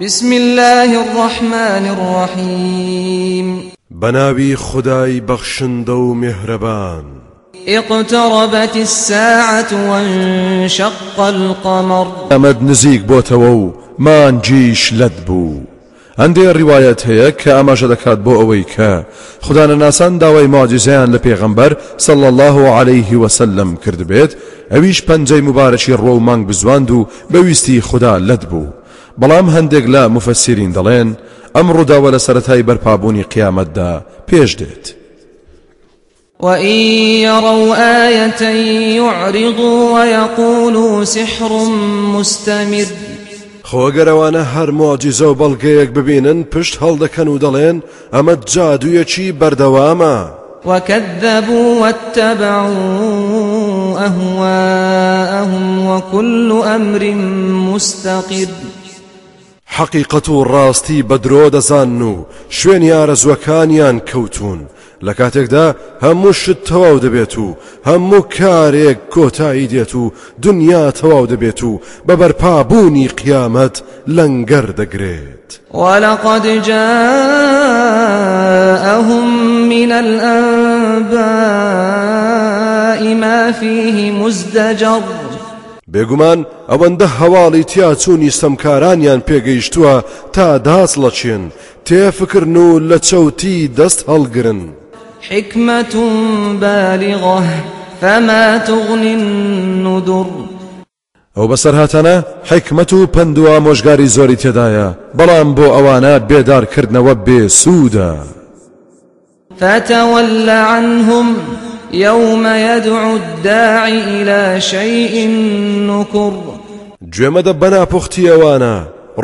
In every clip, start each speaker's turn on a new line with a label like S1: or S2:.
S1: بسم الله الرحمن الرحيم
S2: بناوي خداي بخشندو مهربان
S1: اقتربت الساعة وانشق القمر
S2: أمد نزيق بوتوو ما نجيش لدبو ڕیواەت هەیە کە ئاماژە دەکات بۆ ئەوەی کە خوددانە ناسان داوای ماجزیان لە پێغەمبەر سەڵ الله عليه وسلم کرد بێت ئەویش پەنجەی مبارەکی ڕۆ و مانگ بزواند و بەویستی خوددا لەت بوو بەڵام هەندێک لە مفەسیرین دەڵێن ئەم ڕووداوە لە سەتای بەرپابوونی قیامەتدا پێش دێت.
S1: وإن يروا آية يعرضوا ويقولوا سحر مستمر
S2: خۆگەرەوانە هەر مۆجیزە و بەڵگەیەک ببینن پشت هەڵدەکەن و دەڵێن ئەمە جادوویەکی بەردەوامە
S1: وكذبوا واتبعوا أهواءهم وكل أمر مستقر
S2: حقیقەت و ڕاستی بەدرۆ دەزان و شوێنی ئارەزوەکانیان کەوتون لە کاتێکدا هەموو شت تەواو دەبێت و هەموو کارێک کۆتایی دێت و دنیا تەواو دەبێت و
S1: جاءهم من الأنباء ما فيه مزدجر.
S2: بێگومان ئەوەندە هەواڵی تیاچوونی سەمکارانیان پێگەیشتووە تا داس لەچێن تێفکردن و لە چەوتی دەست هەڵگرن.
S1: حكمة بالغة فما تغني النذر.
S2: ئەو بەسەرهاتانە حکمت و پندووە مۆژگاری زۆری تێدایە بەڵام بۆ ئەوانە بێدارکردنەوە بێ سوودە
S1: فتول عنهم يوم يدعو الداعي إلى شيء نكر.
S2: گوێمەدە بەناپوختی ئەوانە.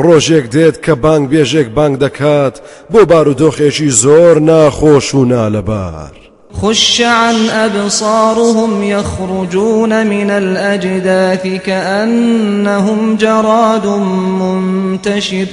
S2: ڕۆژێک دێت کە بانگ بێژێک بانگ دەکات بۆ بارودۆخێکی زۆر ناخۆش و نالەبار.
S1: خش عن أبصارهم يخرجون من الأجداث كأنهم جراد منتشر.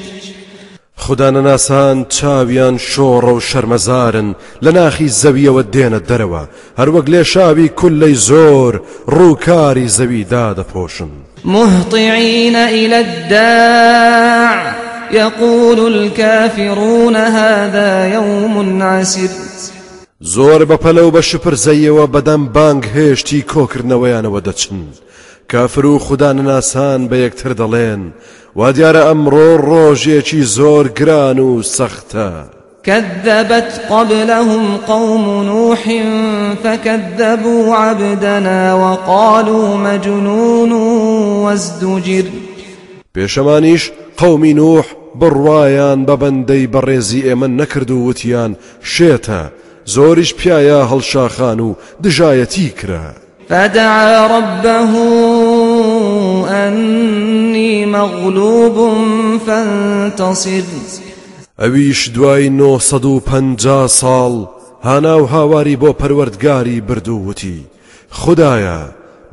S2: خوددانە ناسان چاویان شۆڕە و شەرمەزارن لە ناخی زەویەوە دێنە دەرەوە. هەروەک لێ شاوی کولەی زۆر ڕووکاری زەویدا دەپۆشن
S1: مهطعين إلى الداع يقول الكافرون هذا يوم عسر.
S2: زۆر بەپەلە و بە شپرزەیەوە بەدەم بانگ هێشتی کۆکردنەوەیانەوە دەچن. کافر و خوددانە ناسان بە یەکتر دەڵێن وا دیارە ئەمڕۆ ڕۆژێکی زۆر گران و سەختە.
S1: كذبت قبلهم قوم نوح فكذبوا عبدنا وقالوا مجنون وازدجر.
S2: پێشەمانیش قەومی نوح بڕوایان بە بەندەی بەڕێزی ئێمە نەکرد و وتیان شێتە. زۆریش پیایە هەڵشاخان و دژایەتی کرا.
S1: فدعا ربه أني مغلوب فانتصر.
S2: ئەویش دوای 950 ساڵ هانا و هاواری بۆ پەروەردگاری بردووتی خدایە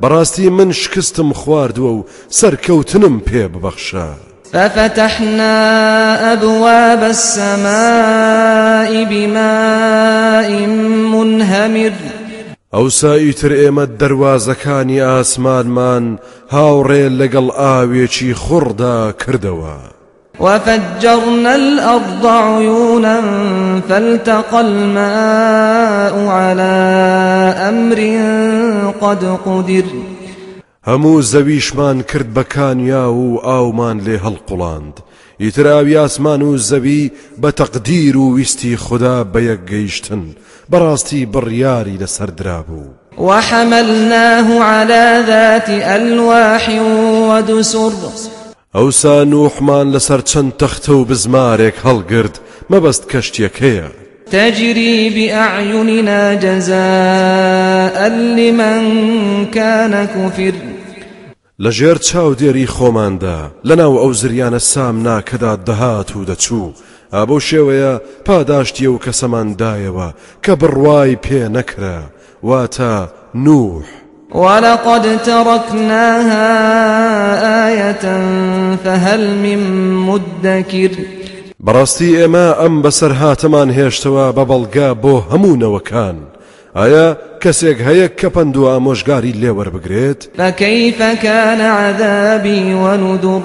S2: بەڕاستی من شکستم خواردووە و سەرکەوتنم پێ ببەخشە
S1: ففتحنا أبواب السماء بماء منهمر.
S2: ئەو ساییتر ئێمە دەواازەکانی ئاسمانمان هاوڕێ لەگەڵ ئاوێکی خوڕدا کردەوە.
S1: وفجرنا الأرض عيونا فالتقى الماء على أمر قد قدر.
S2: هەموو زەویشمان کرد بەکانیا و ئاومان لێ هەڵقوڵاند ئیتر ئاوی ئاسمان و زەوی بە تەقدیر و ویستی خوددا بە یەک گەیشتن بەڕاستی بڕیاری لەسەردرا بوو
S1: وحملناه على ذات ألواح ودسر.
S2: ئەوسا نوحمان لەسەر چەند تەختە و بزمارێک هەڵگرت مەبەست کەشتێک هەیە
S1: تجري بأعيننا جزاء لمن كان كفر.
S2: لەژێر چاودێری خۆماندا لەناو ئەو زریانە سامنا کەدا دەهات و دەچوو. ئابۆ شێوەیە پاداشتیە و کەسەماندایەوە کە بڕوای پێ نەکرا. واتە نوح.
S1: ولقد تركناها آية فهل من مدكر
S2: بەڕاستی ئێمە ئەم بەسەر هاتەمان هێشتەوە بە بەڵگا بۆ هەموونەوەکان ئایا کەسێک هەیە کە پند و ئامۆژگاری لێوەربگرێت
S1: فكيف كان عذابي ونذر؟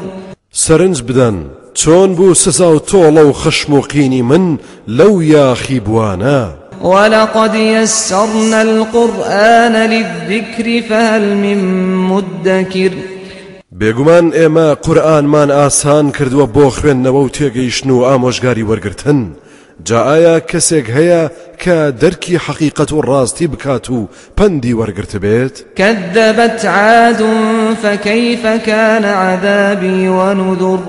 S2: سەرنج بدەن. چۆن بوو سزا و تۆڵە و خشم و قینی من لەو یاخی بوانە؟
S1: ولقد يسرنا القرآن للذكر فهل من مدكر؟
S2: بێگومان ئێمە قورآنمان ئاسان کردووە بۆ خوێندنەوە و تێگەیشتن و ئامۆژگاری وەرگتن جا ئایا کەسێک هەیە کە دەرکی حەقیقەت و ڕاستی بکات و پەندی وەرگرت بێت
S1: كذبت عاد فكيف كان عذابي ونذر؟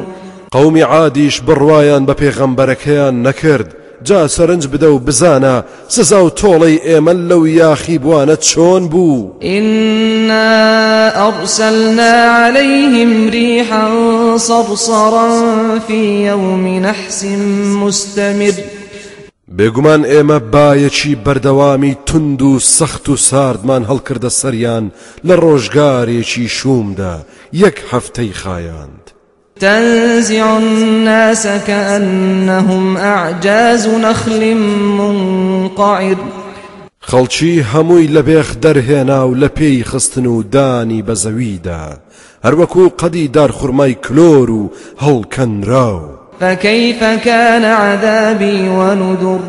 S2: قومی عادیش بڕوایان بە پێغەمبەرەکەیان نەکرد جا سەرنج بدە و بزانە سزا و تۆڵەی ئێمە لەو یاخی بوانە چۆن بوو
S1: إنا أرسلنا عليهم ريحا صرصرا في يوم نحس مستمر.
S2: بێگومان ئێمە بایەکی بەردەوامی تند و سەخت و ساردمان هەڵکردە سەریان لە ڕۆژگارێکی شومدا یەک هەفتەی خایاند.
S1: تنزع الناس كأنهم أعجاز نخل منقعر.
S2: خەڵکی هەمووی لە بێخ دەرهێنا و لە پێی خستن و دانی بە زەویدا. هەروەکو قەدی دارخورمای کلۆر و هەڵکەنراو.
S1: فكيف كان عذابي ونذر؟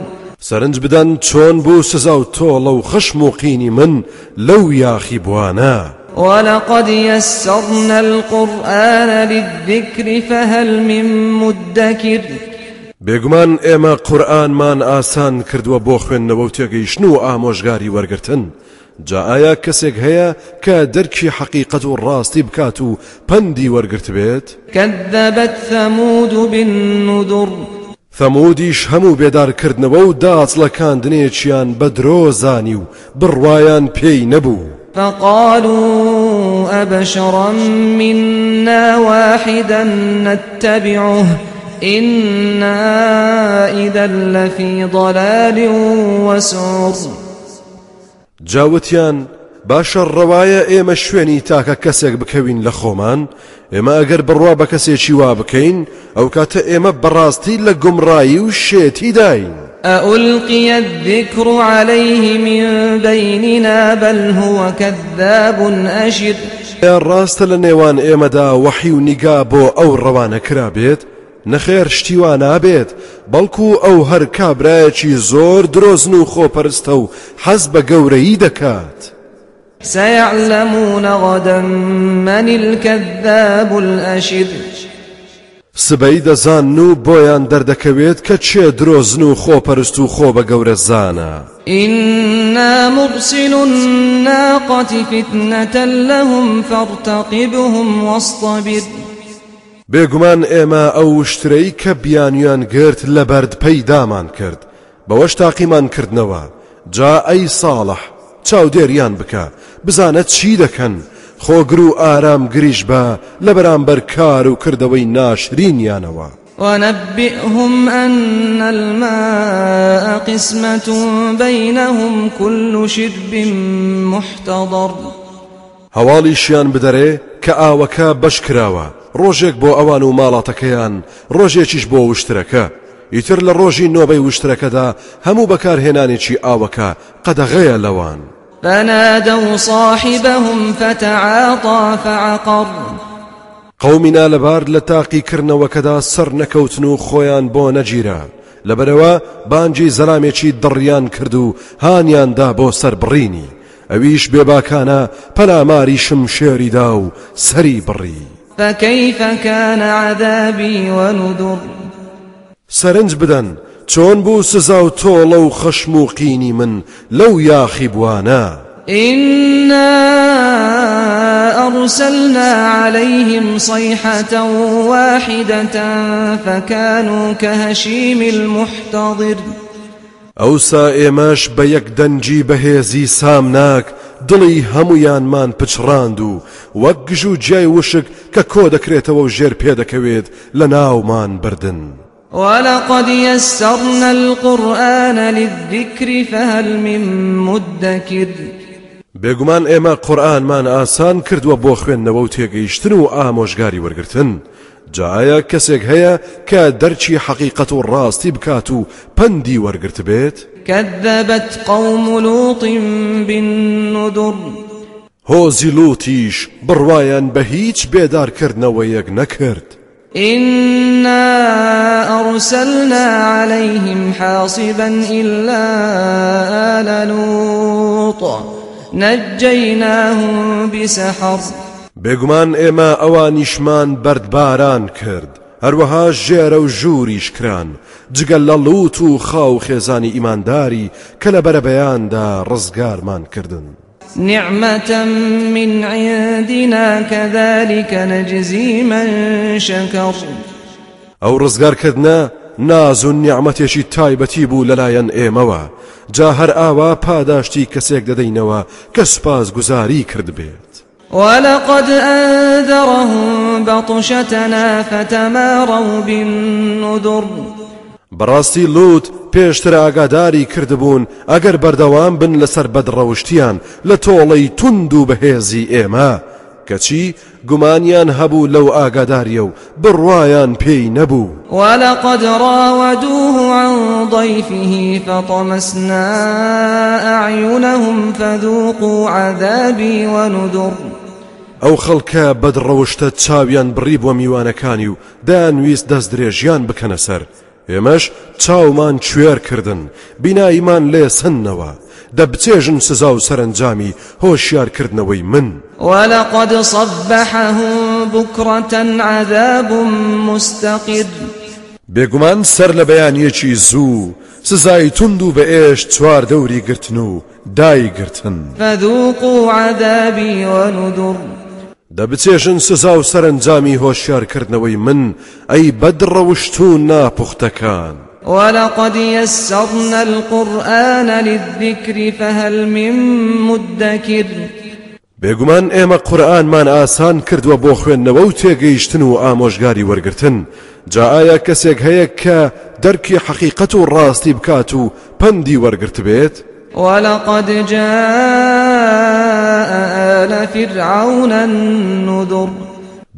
S2: سەرنج بدەن چۆن بوو سزا و تۆڵە و خشم و قینی من لەو یاخی بوانە.
S1: ولقد يسرنا القرآن للذكر فهل من مدكر؟
S2: بێگومان ئێمە قورآنمان ئاسان کردووە بۆ خوێندنەوە و تێگەیشتن و ئامۆژگاری وەرگتن جا ئایا کەسێک هەیە کە دەرکی حەقیقەت و ڕاستی بکات و پەندی وەرگرت بێت
S1: كذبت ثمود بالنذر.
S2: ثەمودیش هەموو بێدارکردنەوە و داچڵەکاندنێکیان بە درۆزانی و بڕوایان پێی نەبوو
S1: فقالوا أبشرا منا واحدا نتبعه. إنا إذا لفي ضلال وسعر.
S2: جاوتیان باشە ڕەوایە ئێمە شوێنی تاکە کەسێک بکەوین لە خۆمان ئێمە ئەگەر بڕوا بە کەسێکی وا بکەین ئەو کاتە ئێمە بەڕاستی لە گومڕایی و شێتی داین.
S1: أألقي الذكر عليه من بيننا بل هو كذاب أشر.
S2: ڕاستە لە نێوان ئێمەدا وەحی و نیگا بۆ ئەو ڕەوانە کرابێت نەخێر شتیوان نابێت بەڵکو ئەو هەر کابراایەکی زۆر درۆزن و خۆپەرستە و حەز بە گەورەی دەکات.
S1: سيعلمون غدا من الكذاب الأشر
S2: سبەی دەزان و بۆیان دەردەکەوێت کە چێ درۆزن و خۆپەرست و خۆ بە گەورە زانە.
S1: إنا مرسل الناقة فتنة لهم فارتقبهم واصطبر
S2: بێگومان ئێمە ئەو شترەی کە بیانیان گرت لە بەرد پەیدامان کرد. بەوەش تاقیمان کردنەوە. جا ئەی ساڵح چاودێریان بکە. بزانە چی دەکەن. خۆگر و ئارام گریش بە لە بەرامبەر کار و کردەوەی ناشرینیانەوە.
S1: ونبئهم أن الماء قسمة بينهم كل شرب محتضر.
S2: بدەرێ کە ئاوەکە بەش کراوە ڕۆژێک بۆ ئەوان و ماڵاتەکەیان ڕۆژێکیش بۆ وشترەکە. ئیتر لە ڕۆژی نۆبەی وشترەکەدا هەموو بەکارهێنانێکی ئاوەکە قەدەغەیە لەوان.
S1: فنادوا صاحبهم فتعاطى فعقر.
S2: قومنا لبار لتاقي كرنوكدا سر نكوتنو خويان بو نجيرا لبروا بانجي زلاميشي دريان كردو هانيان دا بو سر بريني اويش بباكانا پلا ماري شمشيري داو سري بري
S1: فكيف كان عذابي ونذر؟
S2: سەرنج بدەن چۆن بوو سزا و تۆڵە و خەشم و قینی من لەو یاخی بوانە
S1: إنا أرسلنا عليهم صيحة واحدة فكانوا كهشيم المحتظر.
S2: ئەوسا ئێمەش بە یەک دەنجی بەهێزی سامناک دڵی هەمویانمان پچڕاند و وەک گژ و جیای وشک کە کۆ دەکرێتەوە و ژێر پێدەکەوێت لە ناومان بردن.
S1: ولقد يسرنا القرآن للذكر فهل من مدكر.
S2: بێگومان ئێمە قورآنمان ئاسان کردووە بۆ خوێندنەوە و تێگەیشتن و ئامۆژگاری وەرگتن جایە کەسێک هەیە کە دەرچی حەقیقەت و ڕاستی بکات و پەندی وەرگرت بێت.
S1: كذبت قوم لوط بالنذر.
S2: هۆزی لوتیش بڕوایان بە هیچ بێدارکردنەوە یەک نەکرد
S1: إنا أرسلنا عليهم حاصبا إلا آل لوط. نجيناهم بسحر.
S2: بێگومان ئێمە ئەوانیشمان بەردباران کرد هەروەها ژێرە و ژووریش کران جگەل لە لووت و خاو خێزانی ئیمانداری کە لە بەرەبەیاندا ڕزگارمان کردن.
S1: نعمة من عندنا كذلك نجزي من شكر.
S2: ئەو ڕزگارکردە ناز و نیعممەتێکی تایبەتی بوو لەلایەن ئێمەوە. جا هەر ئاوا پاداشتی کەسێک دەدەینەوە کە سوپاس گوزاری کرد بێت.
S1: ولقد أنذرهم بطشتنا فتماروا بالنذر.
S2: بەڕاستی لوت پێشتر ئاگاداری کردبوون ئەگەر بەردەوام بن لەسەر بەدڕەوشتیان لە تۆڵەی تند و بەهێزی ئێمە. کەچی؟ گومانیان هەبوو لەو ئاگاداریە و بڕواان پێی نەبوو.
S1: ولقد راودوه عن ضيفه فطمسنا أعينهم فذوقوا عذابي ونذر.
S2: ئەو خەڵکە بەدڕەوشتە چاویان بڕی بۆ میوانەکانی و دانویست دەست درێژیان بکەنە سەر. ئێمەش چاومان کوێر کردن بیناییمان لێ سنەوە دەبچێژن سزا و سەرنجامی هۆشیارکردنەوەی من.
S1: ولقد صبحهم بكرة عذاب مستقر.
S2: بێگومان سەر لە بەیانیەکی زوو سزای تند و بە ئێش چوار دەوری گرتن و دایگرتن.
S1: فذوقوا عذابي ونذر.
S2: دەبچێژن سزا و سەرنجامی هۆشیارکردنەوەی من ئەی بەدڕەوشت و ناپوختەکان.
S1: ولقد يسرنا القرآن للذكر فهل من مدكر.
S2: بێگومان ئێمە قورآنمان ئاسان کردووە بۆ خوێندنەوە و تێگەیشتن و ئامۆژگاری وەرگتن جا ئایا کەسێک هەیە کە دەرکی حەقیقەت و ڕاستی بکات و پەندی وەرگرت بێت؟
S1: ولقد جاء آل فرعون النذر.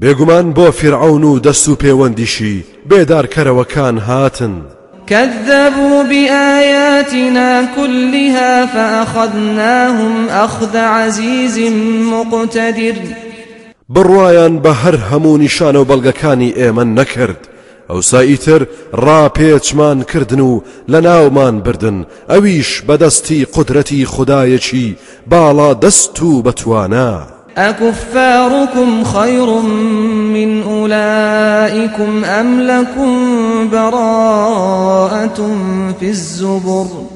S2: بێگومان بۆ فرعون و دەست و پەیوەندیشی بێدارکەرەوەکان هاتن.
S1: كذبوا بآياتنا كلها فأخذناهم أخذ عزيز مقتدر.
S2: بڕواان بە هەر هەموو نیشانە و بەڵگەکانی ئێمە نەکرد. ئەو ساییتر ڕاپێچمان کردن و لە ناومان بردن. ئەویش بەدەستی قدرەتی خدایەکی باڵا دەست و بەتوانە.
S1: أكفاركم خير من أولئكم أم لكم براءة في الزبر.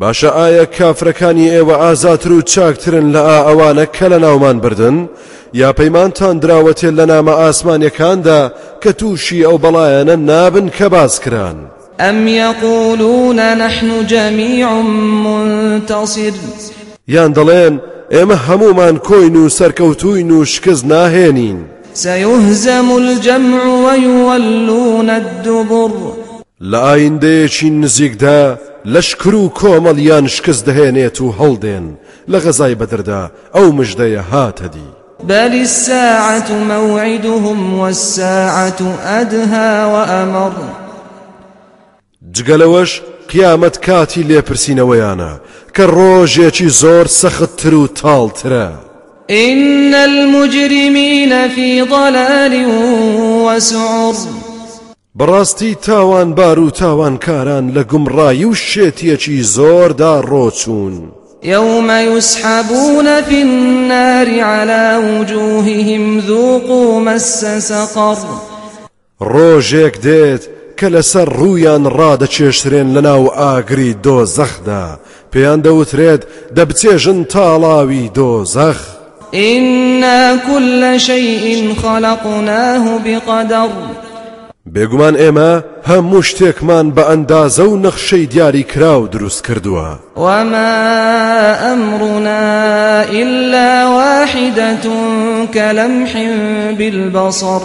S2: باشە ئایا کافرەکانی ئێوە ئازاتر و چاکترن لە ئا ئەوانە کە لە ناومان بردن؟ یا پەیمانتان دراوەتێ لە نامە ئاسمانیەکاندا کە تووشی ئەو بەڵایەنە نابن کە باز کران؟
S1: أم يقولون نحن جميع منتصر
S2: یان دەڵێن ئێمە هەمومان کۆین و سەرکەوتوین و شکست ناهێنین.
S1: سيهزم الجمع ويولون الدبر.
S2: لە ئایندەیەکی نزیکدا لەشکر و کۆمەڵیان شکست دەهێنێت و هەڵدێن لە غەزای بەدردا ئەو مژدەیە هاتەدی
S1: بل الساعة موعدهم والساعة أدهى وأمر.
S2: جگەلەوەش قیامەت کاتی لێپرسینەوەیانە کە ڕۆژێکی زۆر سەختتر و تاڵترە.
S1: إن المجرمين في ضلال وسعر.
S2: بەڕاستی تاوانبار و تاوانکاران لە گومڕایی و شێتیەکی زۆردا ڕۆچوون
S1: يوم يسحبون في النار على وجوههم ذوقوا مس سقر.
S2: ڕۆژێک دێت کە لەسەر ڕوویان ڕادەچێشترێن لە ناو ئاگری دۆزەخدا. پێیان دەوترێت دەبچێژن تاڵاوی دۆزەخ.
S1: إنا كل شيء خلقناه بقدر.
S2: بێگومان ئێمە هەموو شتێکمان بە ئەندازە و نەخشەی دیاری کرا و دروست کردووە.
S1: وما أمرنا إلا واحدة كلمح بالبصر.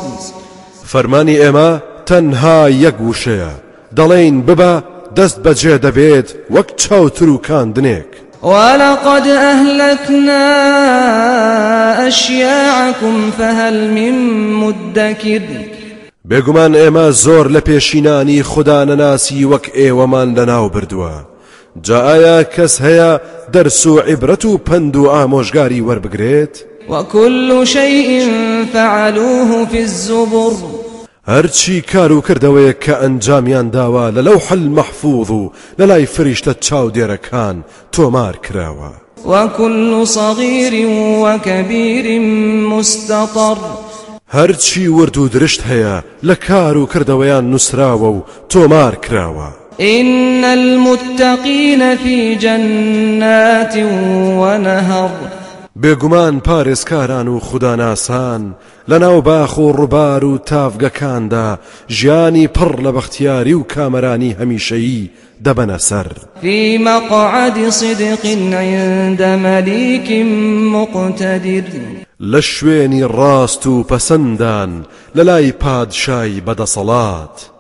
S2: فەرمانی ئێمە تەنها یەک وشەیە. دەڵێن ببە دەست بەجێ دەبێت وەک چاوتر و کاندنێک
S1: ولقد أهلكنا أشياعكم فهل من مدكر.
S2: بێگومان ئێمە زۆر لە پێشینانی خوددا نەناسی وەک ئێوەمان لەناو بردووە جا ئایا کەس هەیە دەرس و عیبرەت و پند و ئامۆژگاری وەربگرێت
S1: وكل شيء فعلوه في الزبر.
S2: هەرچی کار و کردەوەیە کە ئەنجامیان داوا لە لەو حل مەحفوظ و لە لای فریشتە چاو دێرەکان تۆمار کراوە
S1: وكل صغير وكبير مستطر.
S2: هەرچی ورد و درشت هەیە لە کار و کردەوەیان نووسراوە و تۆمار کراوە.
S1: إن المتقين في جنات ونهر.
S2: بێگومان پارێزکاران و خوداناسان لەناو باخ و ڕووبار و تافگەکاندا ژیانی پڕ لە بەختیاری و کامەرانی هەمیشەیی دەبەنە سەر.
S1: في مقعد صدق عند مليك مقتدر
S2: لە شوێنی ڕاست و پەسەندان لە لای پادشای بەدەسەڵات.